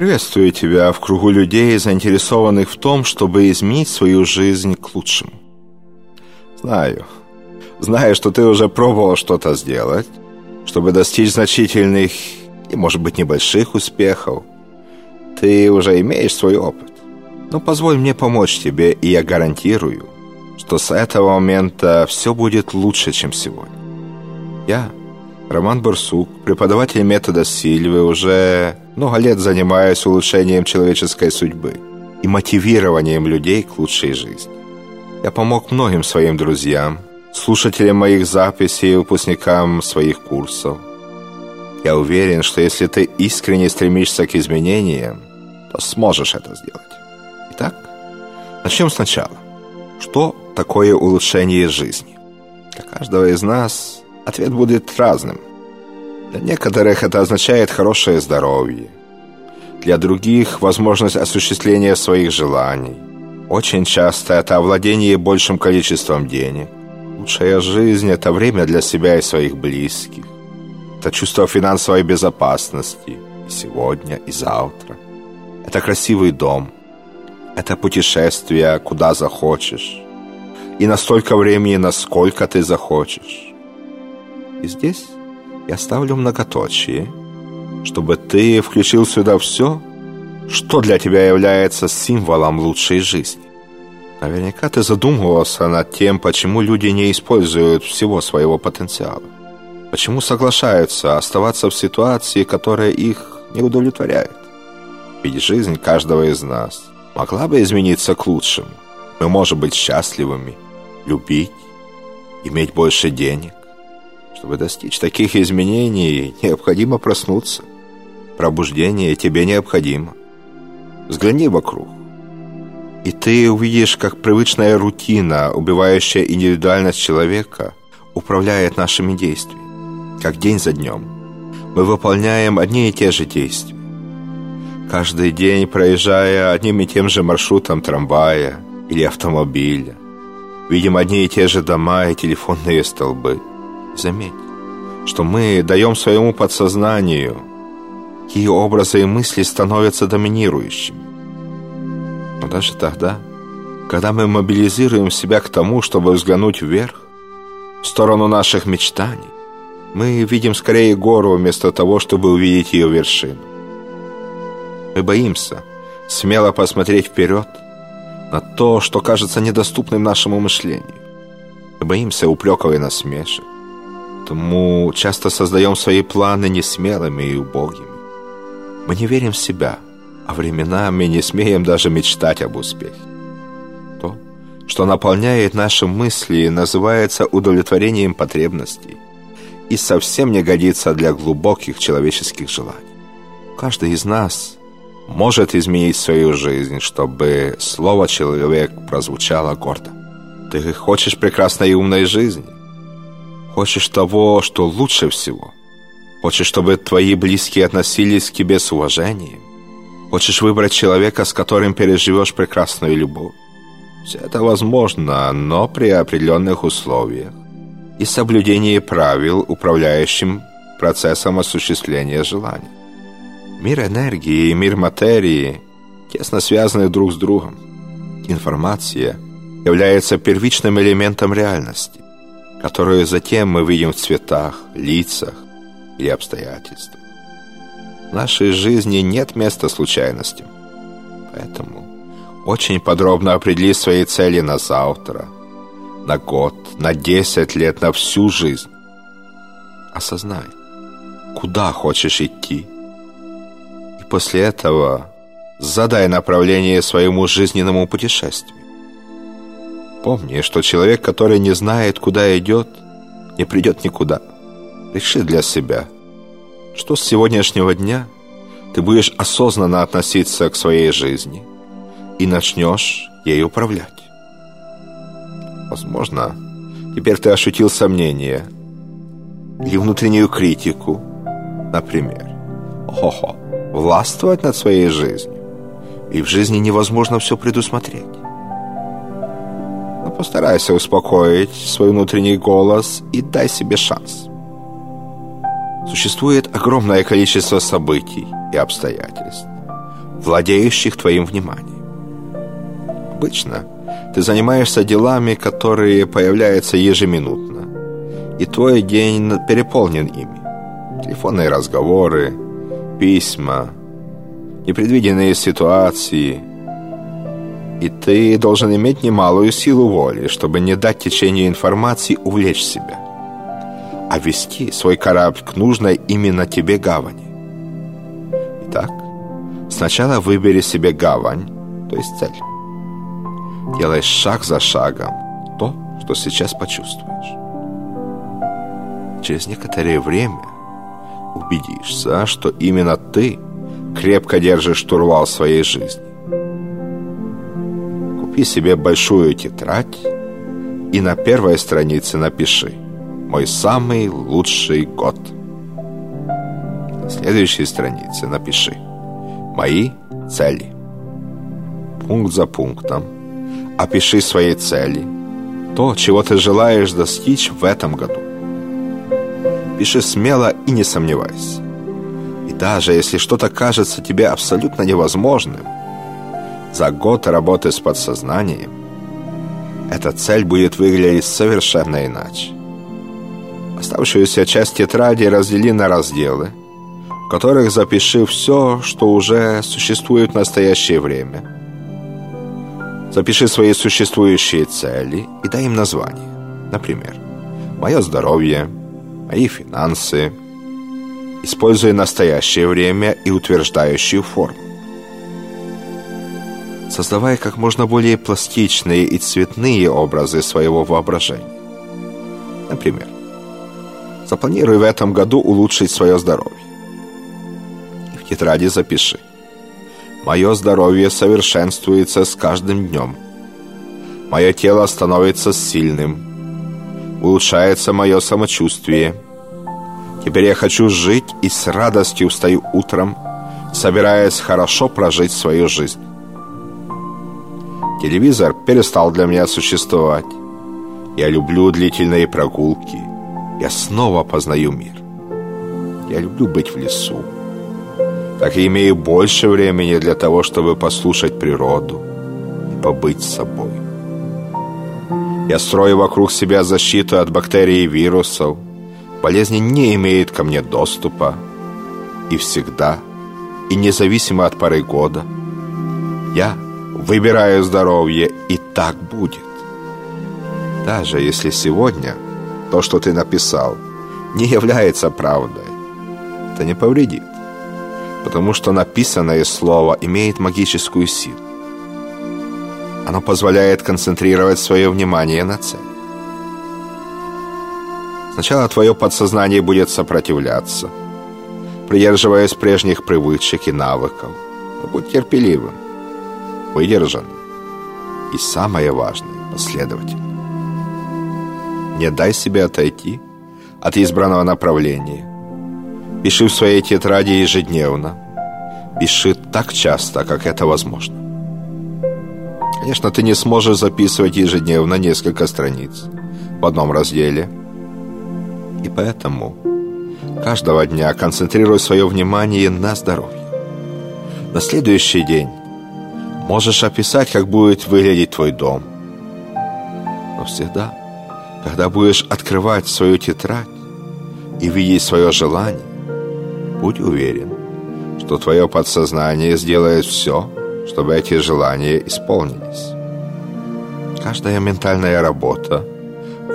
Приветствую тебя в кругу людей, заинтересованных в том, чтобы изменить свою жизнь к лучшему. Знаю, знаю, что ты уже пробовал что-то сделать, чтобы достичь значительных и, может быть, небольших успехов. Ты уже имеешь свой опыт. Но позволь мне помочь тебе, и я гарантирую, что с этого момента все будет лучше, чем сегодня. Я, Роман Барсук, преподаватель метода Сильвы, уже много лет занимаюсь улучшением человеческой судьбы и мотивированием людей к лучшей жизни. Я помог многим своим друзьям, слушателям моих записей и выпускникам своих курсов. Я уверен, что если ты искренне стремишься к изменениям, то сможешь это сделать. Итак, начнем сначала. Что такое улучшение жизни? Для каждого из нас ответ будет разным. Для некоторых это означает хорошее здоровье. Для других – возможность осуществления своих желаний. Очень часто это овладение большим количеством денег. Лучшая жизнь – это время для себя и своих близких. Это чувство финансовой безопасности и сегодня, и завтра. Это красивый дом. Это путешествие, куда захочешь. И на столько времени, насколько ты захочешь. И здесь я ставлю многоточие, чтобы ты включил сюда все, что для тебя является символом лучшей жизни. Наверняка ты задумывался над тем, почему люди не используют всего своего потенциала. Почему соглашаются оставаться в ситуации, которая их не удовлетворяет. Ведь жизнь каждого из нас могла бы измениться к лучшему. Мы можем быть счастливыми, любить, иметь больше денег. Чтобы достичь таких изменений, необходимо проснуться. Пробуждение тебе необходимо. Взгляни вокруг. И ты увидишь, как привычная рутина, убивающая индивидуальность человека, управляет нашими действиями. Как день за днем. Мы выполняем одни и те же действия. Каждый день, проезжая одним и тем же маршрутом трамвая или автомобиля, видим одни и те же дома и телефонные столбы. Заметь, что мы даем своему подсознанию, какие образы и мысли становятся доминирующими. Но даже тогда, когда мы мобилизируем себя к тому, чтобы взглянуть вверх, в сторону наших мечтаний, мы видим скорее гору вместо того, чтобы увидеть ее вершину. Мы боимся смело посмотреть вперед на то, что кажется недоступным нашему мышлению. Мы боимся упреков и насмешек. Потому часто создаем свои планы несмелыми и убогими. Мы не верим в себя – а временами не смеем даже мечтать об успехе. То, что наполняет наши мысли, называется удовлетворением потребностей и совсем не годится для глубоких человеческих желаний. Каждый из нас может изменить свою жизнь, чтобы слово «человек» прозвучало гордо. Ты хочешь прекрасной и умной жизни? Хочешь того, что лучше всего? Хочешь, чтобы твои близкие относились к тебе с уважением? Хочешь выбрать человека, с которым переживешь прекрасную любовь? Все это возможно, но при определенных условиях и соблюдении правил, управляющим процессом осуществления желаний. Мир энергии и мир материи тесно связаны друг с другом. Информация является первичным элементом реальности, которую затем мы видим в цветах, лицах и обстоятельствах. В нашей жизни нет места случайностям. Поэтому очень подробно определи свои цели на завтра, на год, на 10 лет, на всю жизнь. Осознай, куда хочешь идти. И после этого задай направление своему жизненному путешествию. Помни, что человек, который не знает, куда идет, не придет никуда. Реши для себя – что с сегодняшнего дня ты будешь осознанно относиться к своей жизни и начнешь ей управлять. Возможно, теперь ты ощутил сомнение или внутреннюю критику, например. Ого, властвовать над своей жизнью. И в жизни невозможно все предусмотреть. Постарайся успокоить свой внутренний голос и дай себе шанс. Существует огромное количество событий и обстоятельств, владеющих твоим вниманием. Обычно ты занимаешься делами, которые появляются ежеминутно, и твой день переполнен ими. Телефонные разговоры, письма, непредвиденные ситуации. И ты должен иметь немалую силу воли, чтобы не дать течению информации увлечь себя, а вести свой корабль к нужной именно тебе гавани. Итак, сначала выбери себе гавань, то есть цель. Делай шаг за шагом то, что сейчас почувствуешь. Через некоторое время убедишься, что именно ты крепко держишь штурвал своей жизни. Купи себе большую тетрадь и на первой странице напиши «Мой самый лучший год». На следующей странице напиши «Мои цели». Пункт за пунктом опиши свои цели, то, чего ты желаешь достичь в этом году. Пиши смело и не сомневайся. И даже если что-то кажется тебе абсолютно невозможным, за год работы с подсознанием эта цель будет выглядеть совершенно иначе. Оставшуюся часть тетради раздели на разделы, в которых запиши все, что уже существует в настоящее время. Запиши свои существующие цели и дай им название. Например, «Мое здоровье», мои финансы, используя настоящее время и утверждающую форму. Создавая как можно более пластичные и цветные образы своего воображения. Например, запланируй в этом году улучшить свое здоровье. И в тетради запиши. Мое здоровье совершенствуется с каждым днем. Мое тело становится сильным, улучшается мое самочувствие. Теперь я хочу жить и с радостью встаю утром, собираясь хорошо прожить свою жизнь. Телевизор перестал для меня существовать. Я люблю длительные прогулки. Я снова познаю мир. Я люблю быть в лесу. Так и имею больше времени для того, чтобы послушать природу и побыть с собой. Я строю вокруг себя защиту от бактерий и вирусов. Болезни не имеют ко мне доступа. И всегда, и независимо от поры года, я выбираю здоровье, и так будет. Даже если сегодня то, что ты написал, не является правдой, это не повредит, потому что написанное слово имеет магическую силу. Оно позволяет концентрировать свое внимание на цели. Сначала твое подсознание будет сопротивляться, придерживаясь прежних привычек и навыков. Но будь терпеливым, выдержанным и, самое важное, последовательным. Не дай себе отойти от избранного направления. Пиши в своей тетради ежедневно. Пиши так часто, как это возможно. Конечно, ты не сможешь записывать ежедневно несколько страниц в одном разделе. И поэтому каждого дня концентрируй свое внимание на здоровье. На следующий день можешь описать, как будет выглядеть твой дом. Но всегда, когда будешь открывать свою тетрадь и видеть свое желание, будь уверен, что твое подсознание сделает все, чтобы эти желания исполнились. Каждая ментальная работа,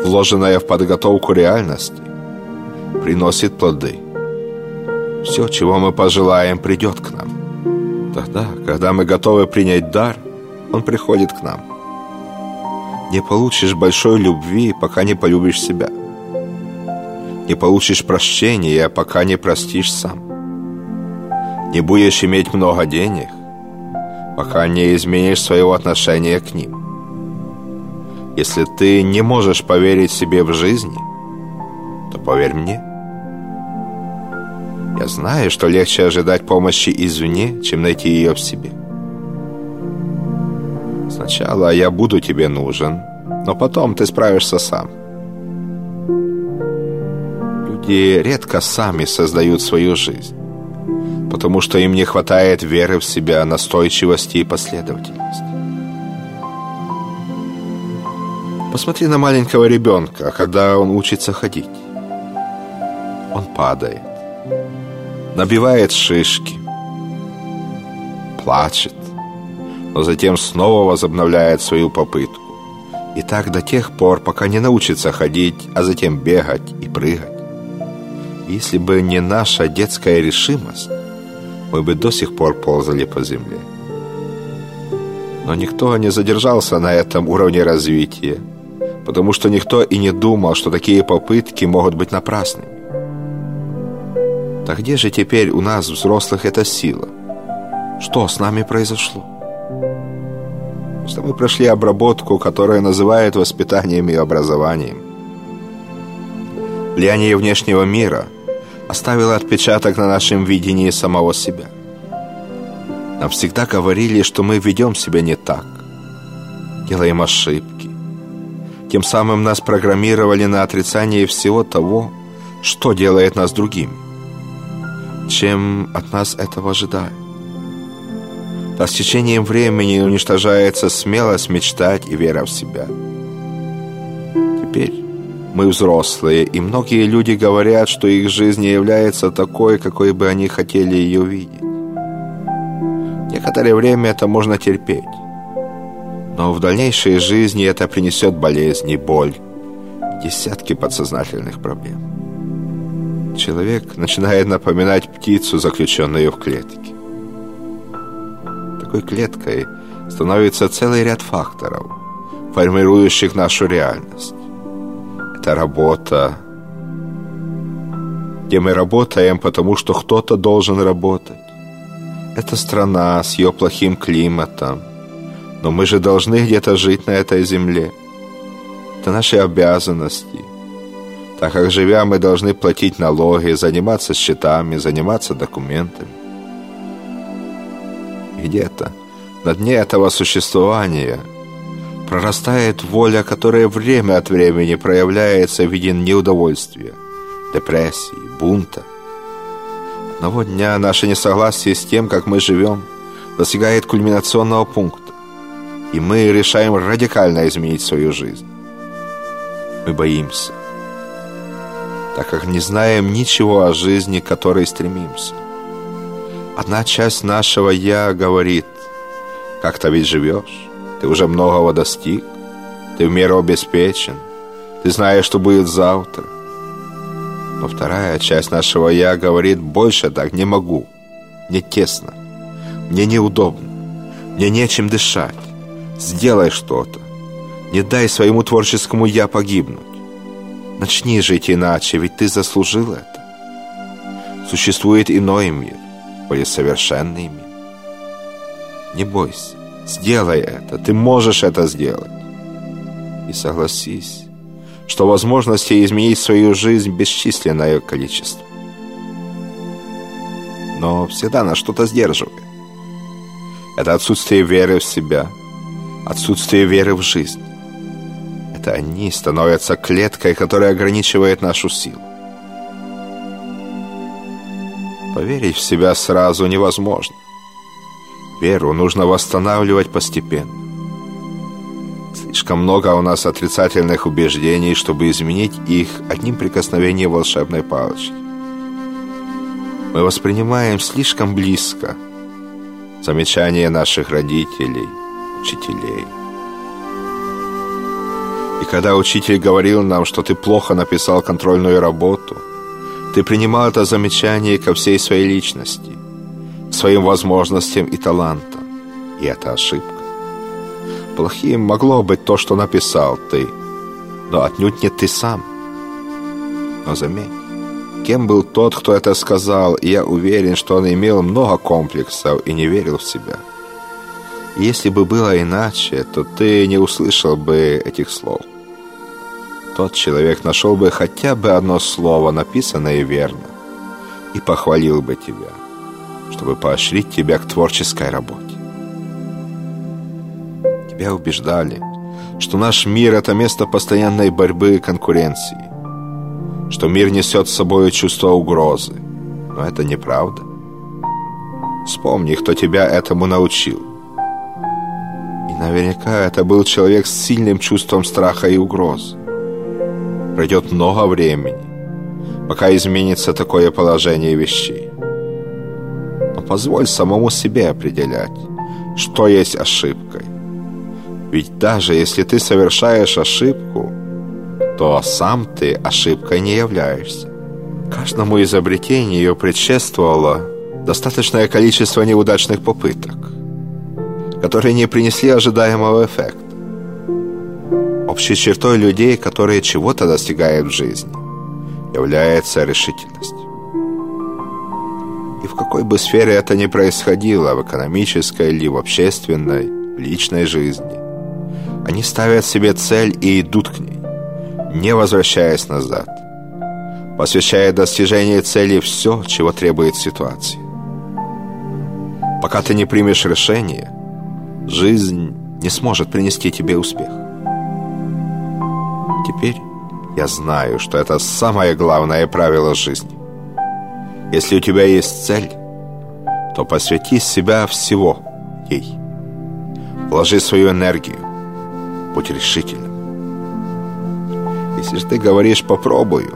вложенная в подготовку реальности, приносит плоды. Все, чего мы пожелаем, придет к нам. Тогда, когда мы готовы принять дар, он приходит к нам. Не получишь большой любви, пока не полюбишь себя. Не получишь прощения, пока не простишь сам. Не будешь иметь много денег, пока не изменишь своего отношения к ним. Если ты не можешь поверить себе в жизни, то поверь мне. Я знаю, что легче ожидать помощи извне, чем найти ее в себе. Сначала я буду тебе нужен, но потом ты справишься сам. Люди редко сами создают свою жизнь. потому что им не хватает веры в себя, настойчивости и последовательности. Посмотри на маленького ребенка, когда он учится ходить. Он падает, набивает шишки, плачет, но затем снова возобновляет свою попытку. И так до тех пор, пока не научится ходить, а затем бегать и прыгать. Если бы не наша детская решимость, мы бы до сих пор ползали по земле. Но никто не задержался на этом уровне развития, потому что никто и не думал, что такие попытки могут быть напрасными. Так где же теперь у нас, взрослых, эта сила? Что с нами произошло? Что мы прошли обработку, которая называют воспитанием и образованием. Влияние внешнего мира оставило отпечаток на нашем видении самого себя. Нам всегда говорили, что мы ведем себя не так, делаем ошибки. Тем самым нас программировали на отрицание всего того, что делает нас другими. Чем от нас этого ожидают? А с течением времени уничтожается смелость мечтать и вера в себя. Теперь мы взрослые, и многие люди говорят, что их жизнь не является такой, какой бы они хотели ее видеть. Некоторое время это можно терпеть. Но в дальнейшей жизни это принесет болезни, боль, десятки подсознательных проблем. Человек начинает напоминать птицу, заключенную в клетке такой клеткой становится целый ряд факторов, формирующих нашу реальность. Это работа, где мы работаем, потому что кто-то должен работать. Это страна с ее плохим климатом, но мы же должны где-то жить на этой земле. Это наши обязанности. Так как живя, мы должны платить налоги, заниматься счетами, заниматься документами где-то, на дне этого существования, прорастает воля, которая время от времени проявляется в виде неудовольствия, депрессии, бунта. Одного дня наше несогласие с тем, как мы живем, достигает кульминационного пункта, и мы решаем радикально изменить свою жизнь. Мы боимся, так как не знаем ничего о жизни, к которой стремимся. Одна часть нашего «я» говорит, как ты ведь живешь, ты уже многого достиг, ты в меру обеспечен, ты знаешь, что будет завтра. Но вторая часть нашего «я» говорит, больше так не могу, мне тесно, мне неудобно, мне нечем дышать, сделай что-то, не дай своему творческому «я» погибнуть. Начни жить иначе, ведь ты заслужил это. Существует иной мир, более совершенный мир. Не бойся, сделай это, ты можешь это сделать. И согласись, что возможностей изменить свою жизнь бесчисленное количество. Но всегда нас что-то сдерживает. Это отсутствие веры в себя, отсутствие веры в жизнь. Это они становятся клеткой, которая ограничивает нашу силу. Поверить в себя сразу невозможно. Веру нужно восстанавливать постепенно. Слишком много у нас отрицательных убеждений, чтобы изменить их одним прикосновением волшебной палочки. Мы воспринимаем слишком близко замечания наших родителей, учителей. И когда учитель говорил нам, что ты плохо написал контрольную работу – ты принимал это замечание ко всей своей личности, своим возможностям и талантам. И это ошибка. Плохим могло быть то, что написал ты, но отнюдь не ты сам. Но заметь, кем был тот, кто это сказал, и я уверен, что он имел много комплексов и не верил в себя. Если бы было иначе, то ты не услышал бы этих слов тот человек нашел бы хотя бы одно слово, написанное верно, и похвалил бы тебя, чтобы поощрить тебя к творческой работе. Тебя убеждали, что наш мир – это место постоянной борьбы и конкуренции, что мир несет с собой чувство угрозы. Но это неправда. Вспомни, кто тебя этому научил. Наверняка это был человек с сильным чувством страха и угрозы. Пройдет много времени, пока изменится такое положение вещей. Но позволь самому себе определять, что есть ошибкой. Ведь даже если ты совершаешь ошибку, то сам ты ошибкой не являешься. Каждому изобретению предшествовало достаточное количество неудачных попыток, которые не принесли ожидаемого эффекта. Общей чертой людей, которые чего-то достигают в жизни, является решительность. И в какой бы сфере это ни происходило, в экономической или в общественной, в личной жизни, они ставят себе цель и идут к ней, не возвращаясь назад, посвящая достижению цели все, чего требует ситуация. Пока ты не примешь решение, жизнь не сможет принести тебе успех. Теперь я знаю, что это самое главное правило жизни. Если у тебя есть цель, то посвяти себя всего ей. Вложи свою энергию. Будь решительным. Если ты говоришь «попробую»,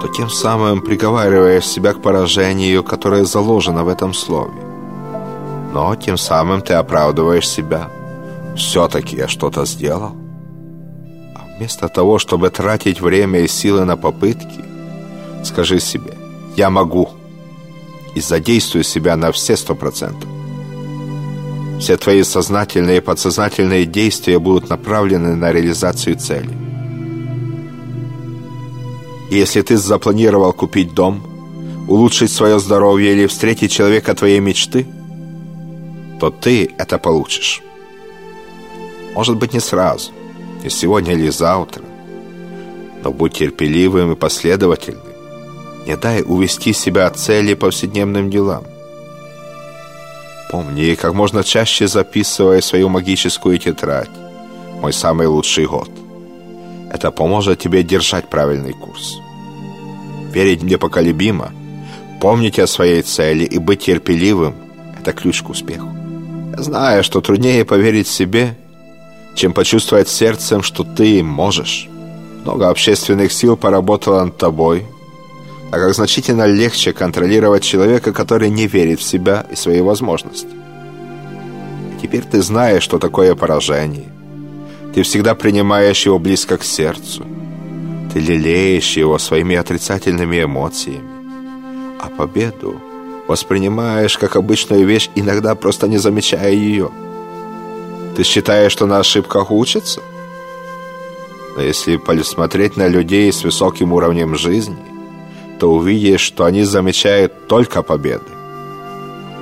то тем самым приговариваешь себя к поражению, которое заложено в этом слове. Но тем самым ты оправдываешь себя. Все-таки я что-то сделал. А вместо того, чтобы тратить время и силы на попытки, скажи себе «я могу» и задействуй себя на все сто процентов. Все твои сознательные и подсознательные действия будут направлены на реализацию цели. если ты запланировал купить дом, улучшить свое здоровье или встретить человека твоей мечты, то ты это получишь. Может быть, не сразу, не сегодня или завтра, но будь терпеливым и последовательным. Не дай увести себя от цели повседневным делам. Помни, как можно чаще записывай свою магическую тетрадь «Мой самый лучший год». Это поможет тебе держать правильный курс. Верить непоколебимо, помнить о своей цели и быть терпеливым – это ключ к успеху. Я знаю, что труднее поверить себе, чем почувствовать сердцем, что ты можешь. Много общественных сил поработало над тобой – а как значительно легче контролировать человека, который не верит в себя и свои возможности. Теперь ты знаешь, что такое поражение. Ты всегда принимаешь его близко к сердцу. Ты лелеешь его своими отрицательными эмоциями. А победу воспринимаешь как обычную вещь, иногда просто не замечая ее. Ты считаешь, что на ошибках учатся? Но если посмотреть на людей с высоким уровнем жизни – то увидишь, что они замечают только победы,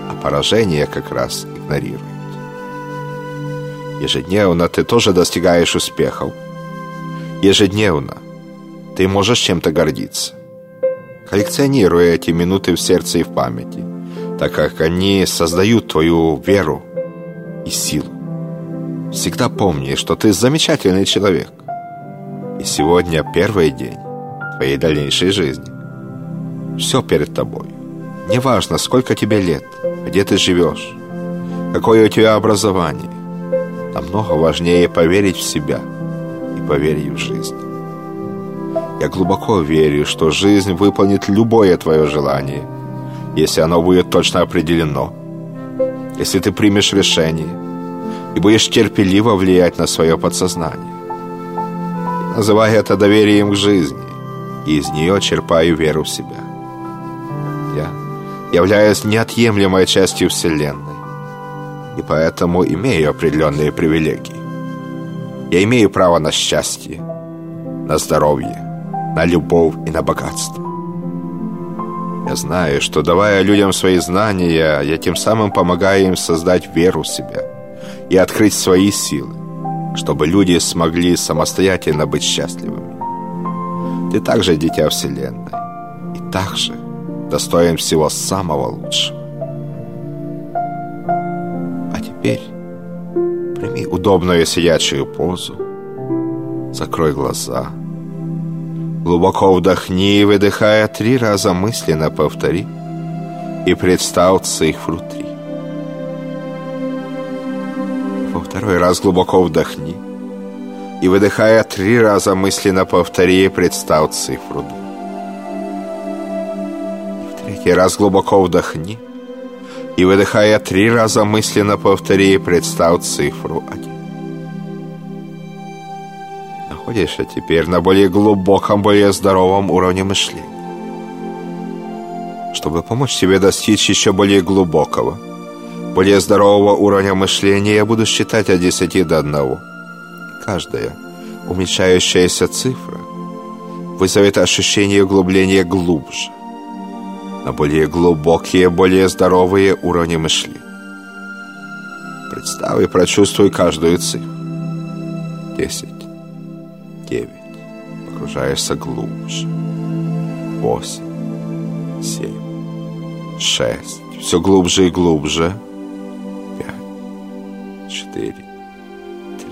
а поражение как раз игнорируют. Ежедневно ты тоже достигаешь успехов. Ежедневно ты можешь чем-то гордиться. Коллекционируя эти минуты в сердце и в памяти, так как они создают твою веру и силу. Всегда помни, что ты замечательный человек. И сегодня первый день твоей дальнейшей жизни. Все перед тобой. Неважно, сколько тебе лет, где ты живешь, какое у тебя образование. Намного важнее поверить в себя и поверить в жизнь. Я глубоко верю, что жизнь выполнит любое твое желание, если оно будет точно определено, если ты примешь решение и будешь терпеливо влиять на свое подсознание. Я называю это доверием к жизни, и из нее черпаю веру в себя я являюсь неотъемлемой частью Вселенной, и поэтому имею определенные привилегии. Я имею право на счастье, на здоровье, на любовь и на богатство. Я знаю, что давая людям свои знания, я тем самым помогаю им создать веру в себя и открыть свои силы, чтобы люди смогли самостоятельно быть счастливыми. Ты также дитя Вселенной, и также достоин всего самого лучшего. А теперь прими удобную сидячую позу, закрой глаза, глубоко вдохни и выдыхая три раза мысленно повтори и представ цифру три. Во второй раз глубоко вдохни и, выдыхая три раза, мысленно повтори и представ цифру два. В третий раз глубоко вдохни и, выдыхая три раза, мысленно повтори и представ цифру один. Находишься теперь на более глубоком, более здоровом уровне мышления чтобы помочь тебе достичь еще более глубокого, более здорового уровня мышления, я буду считать от 10 до 1. Каждая уменьшающаяся цифра вызовет ощущение углубления глубже, на более глубокие, более здоровые уровни мышления. Представь и прочувствуй каждую цифру. 10, 9, погружаешься глубже, 8, 7, шесть. Все глубже и глубже. Пять, четыре,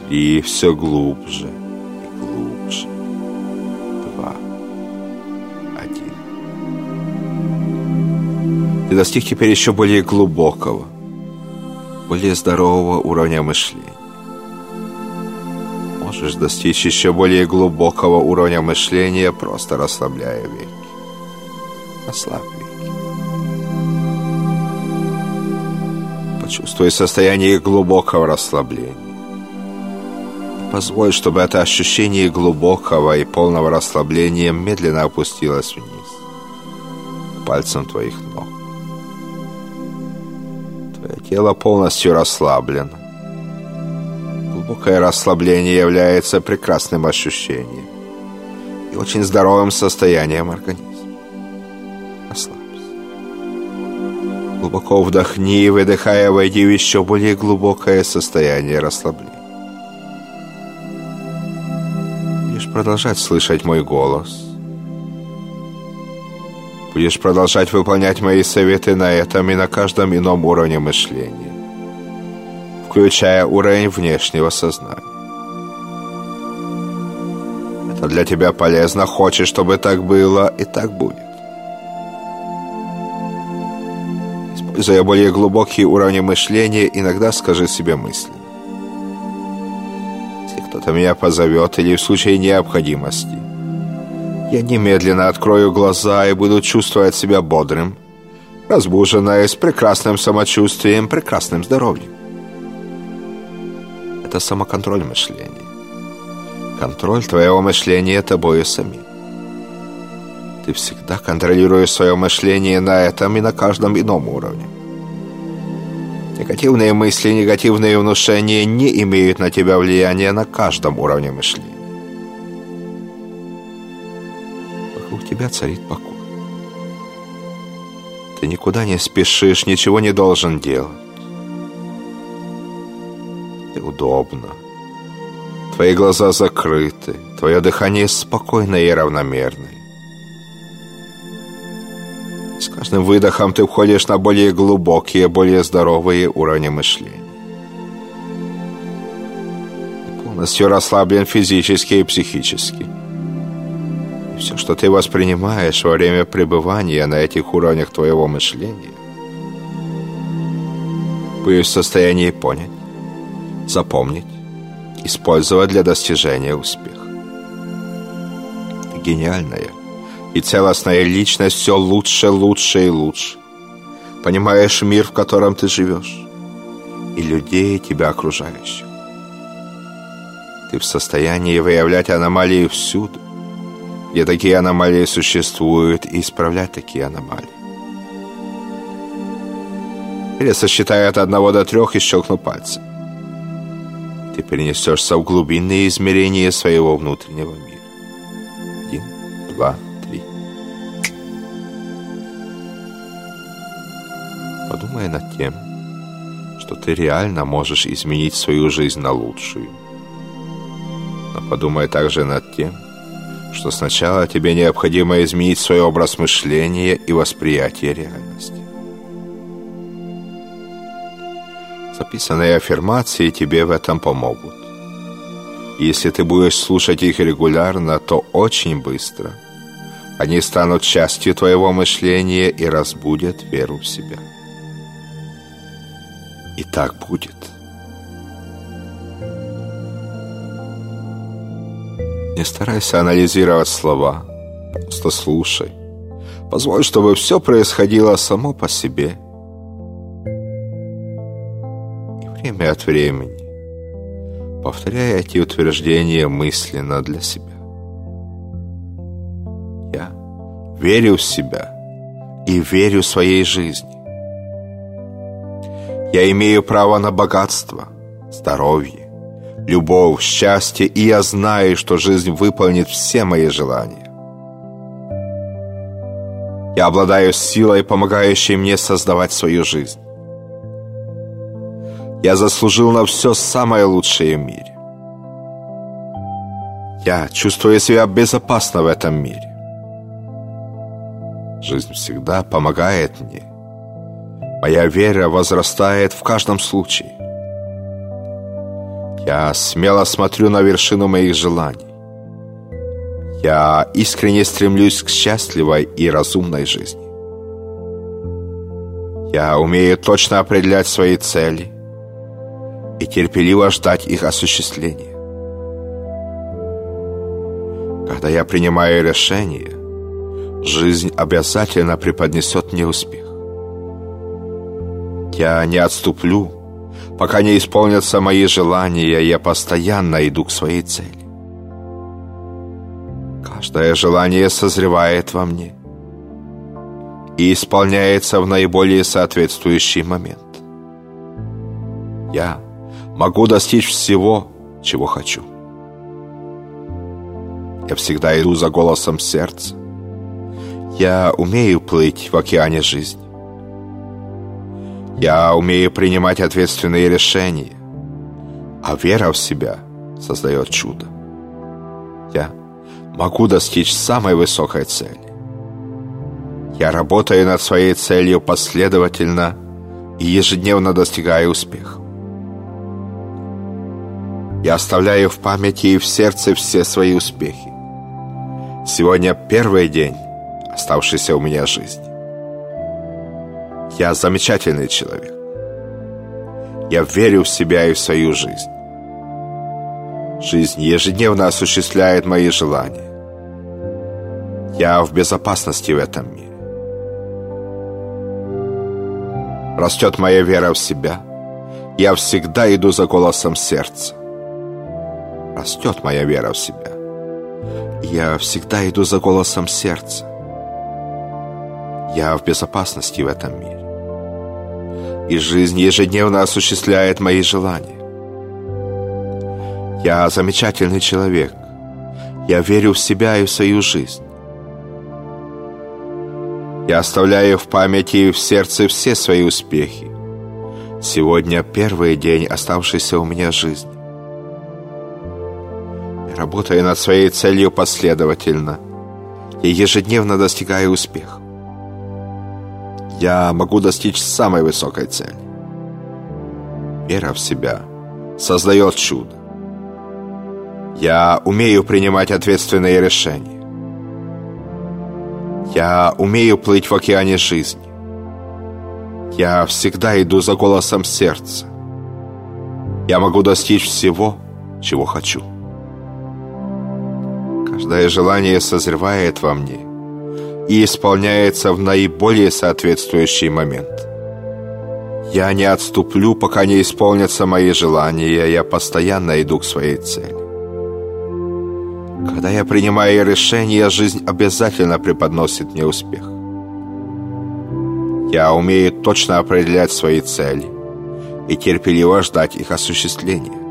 три, все глубже и глубже. Два, один. Ты достиг теперь еще более глубокого, более здорового уровня мышления. Можешь достичь еще более глубокого уровня мышления, просто расслабляя веки. Расслабь Почувствуй состояние глубокого расслабления. Позволь, чтобы это ощущение глубокого и полного расслабления медленно опустилось вниз, к пальцам твоих ног. Твое тело полностью расслаблено. Глубокое расслабление является прекрасным ощущением и очень здоровым состоянием организма. Глубоко вдохни и выдыхая, войди в еще более глубокое состояние расслабления. Будешь продолжать слышать мой голос. Будешь продолжать выполнять мои советы на этом и на каждом ином уровне мышления, включая уровень внешнего сознания. Это для тебя полезно, хочешь, чтобы так было, и так будет. Используя более глубокие уровни мышления, иногда скажи себе мысли. Если кто-то меня позовет или в случае необходимости, я немедленно открою глаза и буду чувствовать себя бодрым, разбуженной, с прекрасным самочувствием, прекрасным здоровьем. Это самоконтроль мышления. Контроль твоего мышления тобою самим. Ты всегда контролируешь свое мышление на этом и на каждом ином уровне. Негативные мысли, негативные внушения не имеют на тебя влияния на каждом уровне мышления. Вокруг тебя царит покой. Ты никуда не спешишь, ничего не должен делать. Удобно. Твои глаза закрыты, твое дыхание спокойное и равномерное. С каждым выдохом ты входишь на более глубокие, более здоровые уровни мышления. Ты полностью расслаблен физически и психически. И все, что ты воспринимаешь во время пребывания на этих уровнях твоего мышления, будешь в состоянии понять, запомнить, использовать для достижения успеха. Гениальная – и целостная личность все лучше, лучше и лучше. Понимаешь мир, в котором ты живешь, и людей, тебя окружающих. Ты в состоянии выявлять аномалии всюду, где такие аномалии существуют, и исправлять такие аномалии. Или сосчитай от одного до трех и щелкну пальцем. Ты перенесешься в глубинные измерения своего внутреннего мира. Один, два, Подумай над тем, что ты реально можешь изменить свою жизнь на лучшую. Но подумай также над тем, что сначала тебе необходимо изменить свой образ мышления и восприятие реальности. Записанные аффирмации тебе в этом помогут. Если ты будешь слушать их регулярно, то очень быстро Они станут частью твоего мышления и разбудят веру в себя. И так будет. Не старайся анализировать слова, просто слушай. Позволь, чтобы все происходило само по себе. Время от времени повторяй эти утверждения мысленно для себя. Я верю в себя и верю своей жизни. Я имею право на богатство, здоровье, любовь, счастье, и я знаю, что жизнь выполнит все мои желания. Я обладаю силой, помогающей мне создавать свою жизнь. Я заслужил на все самое лучшее в мире. Я чувствую себя безопасно в этом мире. Жизнь всегда помогает мне. Моя вера возрастает в каждом случае. Я смело смотрю на вершину моих желаний. Я искренне стремлюсь к счастливой и разумной жизни. Я умею точно определять свои цели и терпеливо ждать их осуществления. Когда я принимаю решение, жизнь обязательно преподнесет мне успех. Я не отступлю, Пока не исполнятся мои желания, я постоянно иду к своей цели. Каждое желание созревает во мне и исполняется в наиболее соответствующий момент. Я могу достичь всего, чего хочу. Я всегда иду за голосом сердца. Я умею плыть в океане жизни. Я умею принимать ответственные решения, а вера в себя создает чудо. Я могу достичь самой высокой цели. Я работаю над своей целью последовательно и ежедневно достигаю успеха. Я оставляю в памяти и в сердце все свои успехи. Сегодня первый день, оставшийся у меня жизни. Я замечательный человек. Я верю в себя и в свою жизнь. Жизнь ежедневно осуществляет мои желания. Я в безопасности в этом мире. Растет моя вера в себя. Я всегда иду за голосом сердца. Растет моя вера в себя. Я всегда иду за голосом сердца. Я в безопасности в этом мире и жизнь ежедневно осуществляет мои желания. Я замечательный человек. Я верю в себя и в свою жизнь. Я оставляю в памяти и в сердце все свои успехи. Сегодня первый день, оставшийся у меня жизни. Я работаю над своей целью последовательно и ежедневно достигаю успеха я могу достичь самой высокой цели. Вера в себя создает чудо. Я умею принимать ответственные решения. Я умею плыть в океане жизни. Я всегда иду за голосом сердца. Я могу достичь всего, чего хочу. Каждое желание созревает во мне – и исполняется в наиболее соответствующий момент. Я не отступлю, пока не исполнятся мои желания, я постоянно иду к своей цели. Когда я принимаю решение, жизнь обязательно преподносит мне успех. Я умею точно определять свои цели и терпеливо ждать их осуществления.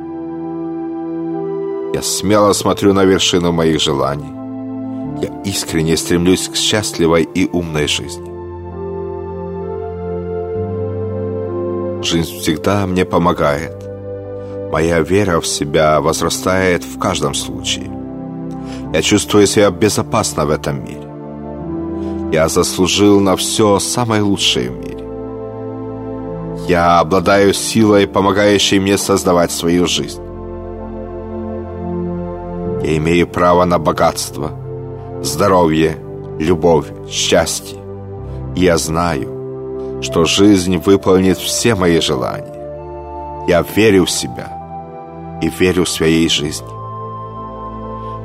Я смело смотрю на вершину моих желаний я искренне стремлюсь к счастливой и умной жизни. Жизнь всегда мне помогает. Моя вера в себя возрастает в каждом случае. Я чувствую себя безопасно в этом мире. Я заслужил на все самое лучшее в мире. Я обладаю силой, помогающей мне создавать свою жизнь. Я имею право на богатство – здоровье, любовь, счастье. Я знаю, что жизнь выполнит все мои желания. Я верю в себя и верю в своей жизни.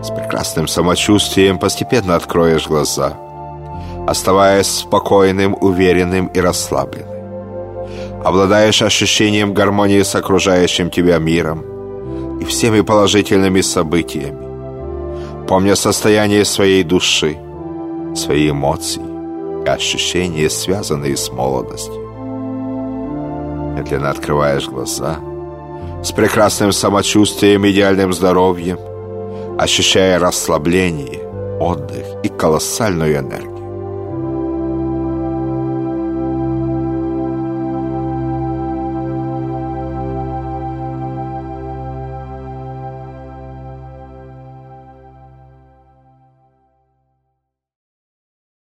С прекрасным самочувствием постепенно откроешь глаза, оставаясь спокойным, уверенным и расслабленным. Обладаешь ощущением гармонии с окружающим тебя миром и всеми положительными событиями, помня состояние своей души, свои эмоции и ощущения, связанные с молодостью. Медленно открываешь глаза с прекрасным самочувствием, идеальным здоровьем, ощущая расслабление, отдых и колоссальную энергию.